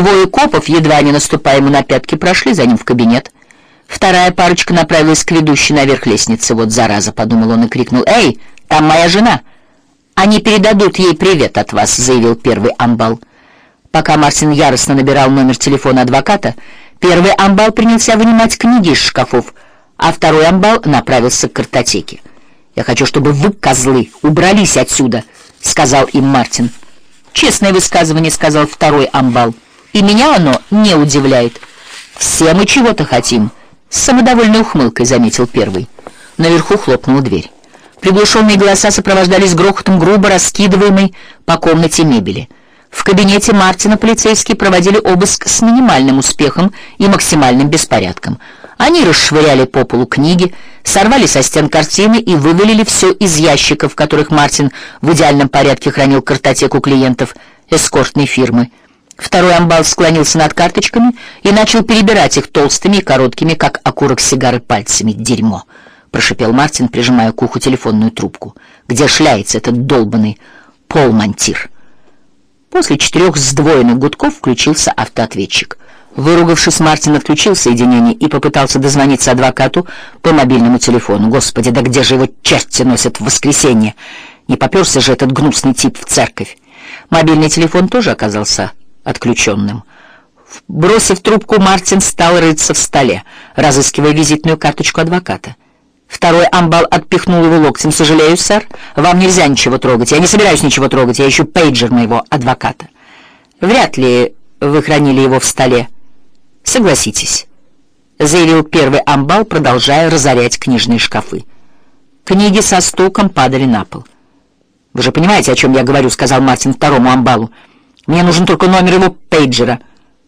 Двое копов, едва не наступая ему на пятки, прошли за ним в кабинет. Вторая парочка направилась к ведущей наверх лестницы. «Вот зараза!» — подумал он и крикнул. «Эй, там моя жена!» «Они передадут ей привет от вас», — заявил первый амбал. Пока Мартин яростно набирал номер телефона адвоката, первый амбал принялся вынимать книги из шкафов, а второй амбал направился к картотеке. «Я хочу, чтобы вы, козлы, убрались отсюда», — сказал им Мартин. «Честное высказывание», — сказал второй амбал. «И меня оно не удивляет. Все мы чего-то хотим», — с самодовольной ухмылкой заметил первый. Наверху хлопнула дверь. Приглушенные голоса сопровождались грохотом грубо раскидываемой по комнате мебели. В кабинете Мартина полицейские проводили обыск с минимальным успехом и максимальным беспорядком. Они расшвыряли по полу книги, сорвали со стен картины и вывалили все из ящиков, в которых Мартин в идеальном порядке хранил картотеку клиентов эскортной фирмы. Второй амбал склонился над карточками и начал перебирать их толстыми и короткими, как окурок сигары, пальцами. «Дерьмо!» — прошипел Мартин, прижимая к уху телефонную трубку. «Где шляется этот долбанный полмонтир?» После четырех сдвоенных гудков включился автоответчик. Выругавшись, Мартин отключил соединение и попытался дозвониться адвокату по мобильному телефону. Господи, да где же его черти носят в воскресенье? Не попёрся же этот гнусный тип в церковь. Мобильный телефон тоже оказался отключенным. Бросив трубку, Мартин стал рыться в столе, разыскивая визитную карточку адвоката. Второй амбал отпихнул его локтем. «Сожалею, сэр, вам нельзя ничего трогать. Я не собираюсь ничего трогать. Я ищу пейджер моего адвоката». «Вряд ли вы хранили его в столе. Согласитесь», — заявил первый амбал, продолжая разорять книжные шкафы. Книги со стуком падали на пол. «Вы же понимаете, о чем я говорю», — сказал Мартин второму амбалу. «Мне нужен только номер его пейджера,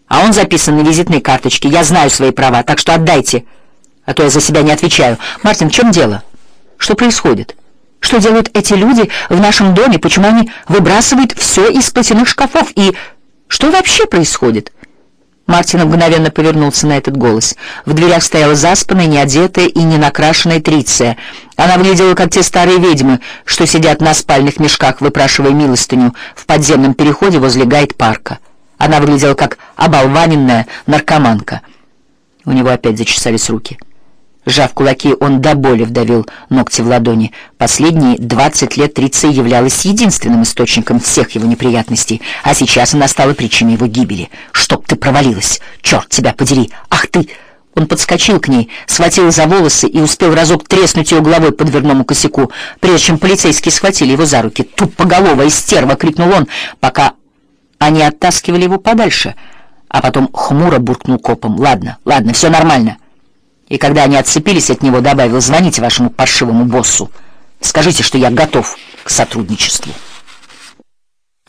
а он записан на визитной карточке. Я знаю свои права, так что отдайте» а то я за себя не отвечаю. Мартин, в чем дело? Что происходит? Что делают эти люди в нашем доме? Почему они выбрасывают все из платяных шкафов? И что вообще происходит?» Мартин мгновенно повернулся на этот голос. В дверях стояла заспанная, неодетая и не накрашенная Триция. Она выглядела, как те старые ведьмы, что сидят на спальных мешках, выпрашивая милостыню в подземном переходе возле гайд-парка. Она выглядела, как оболваненная наркоманка. У него опять зачесались руки. Сжав кулаки, он до боли вдавил ногти в ладони. Последние двадцать лет Триция являлась единственным источником всех его неприятностей, а сейчас она стала причиной его гибели. «Чтоб ты провалилась! Черт тебя подери! Ах ты!» Он подскочил к ней, схватил за волосы и успел разок треснуть ее головой по дверному косяку, прежде чем полицейские схватили его за руки. «Тупоголовая стерва!» — крикнул он, пока они оттаскивали его подальше, а потом хмуро буркнул копом. «Ладно, ладно, все нормально». И когда они отцепились от него, добавил, звоните вашему паршивому боссу. Скажите, что я готов к сотрудничеству.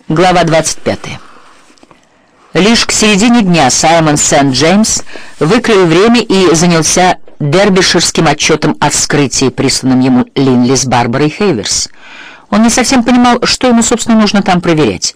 Глава 25. Лишь к середине дня Саймон Сент-Джеймс выкрыл время и занялся дербиширским отчетом о вскрытии, присланном ему Линли с Барбарой Хейверс. Он не совсем понимал, что ему, собственно, нужно там проверять.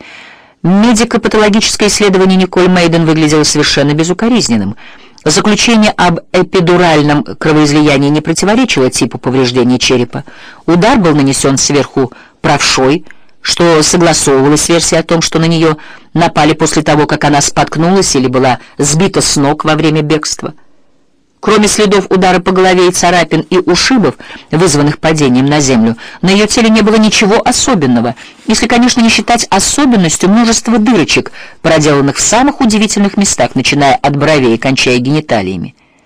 Медико-патологическое исследование Николь Мейден выглядело совершенно безукоризненным — Заключение об эпидуральном кровоизлиянии не противоречило типу повреждения черепа. Удар был нанесен сверху правшой, что согласовывалось с версией о том, что на нее напали после того, как она споткнулась или была сбита с ног во время бегства. Кроме следов удара по голове и царапин и ушибов, вызванных падением на землю, на ее теле не было ничего особенного, если, конечно, не считать особенностью множество дырочек, проделанных в самых удивительных местах, начиная от бровей и кончая гениталиями.